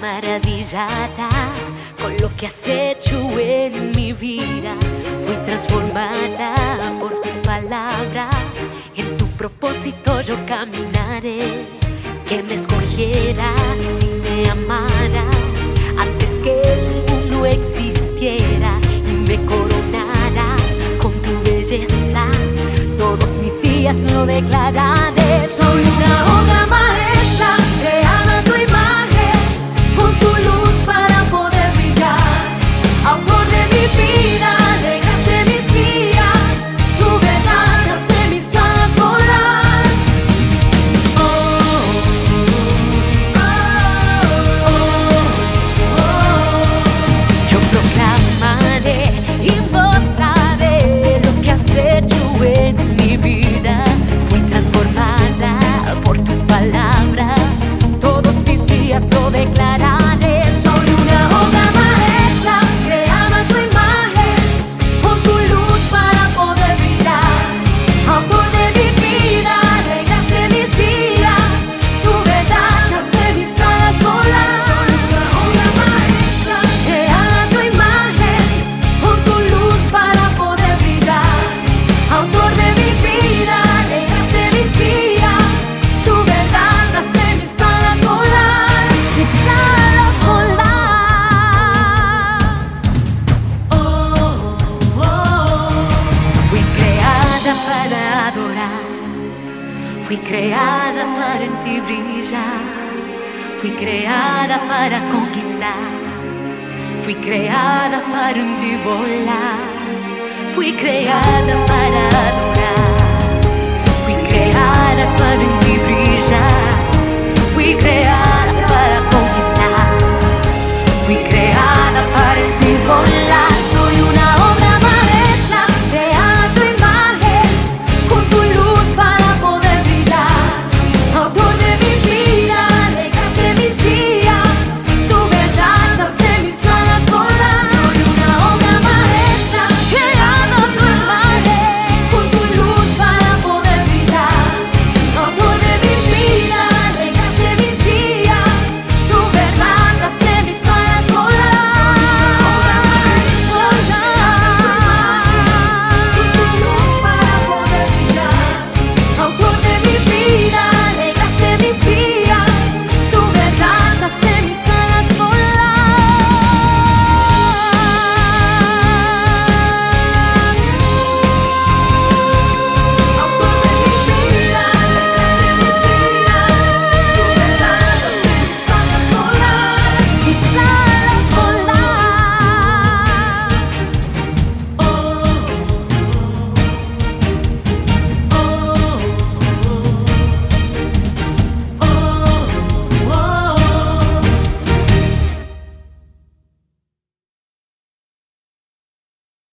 maravillada con lo que has hecho en mi vida. Fui transformada por tu palabra. En tu propósito yo caminaré. Que me escogieras y me amaras antes que el mundo existiera y me coronaras con tu belleza. Todos mis días lo declararé. Días Fui creada para en ti brillar. Fui creada para conquistar. Fui creada para en ti volar. Fui creada para adorar.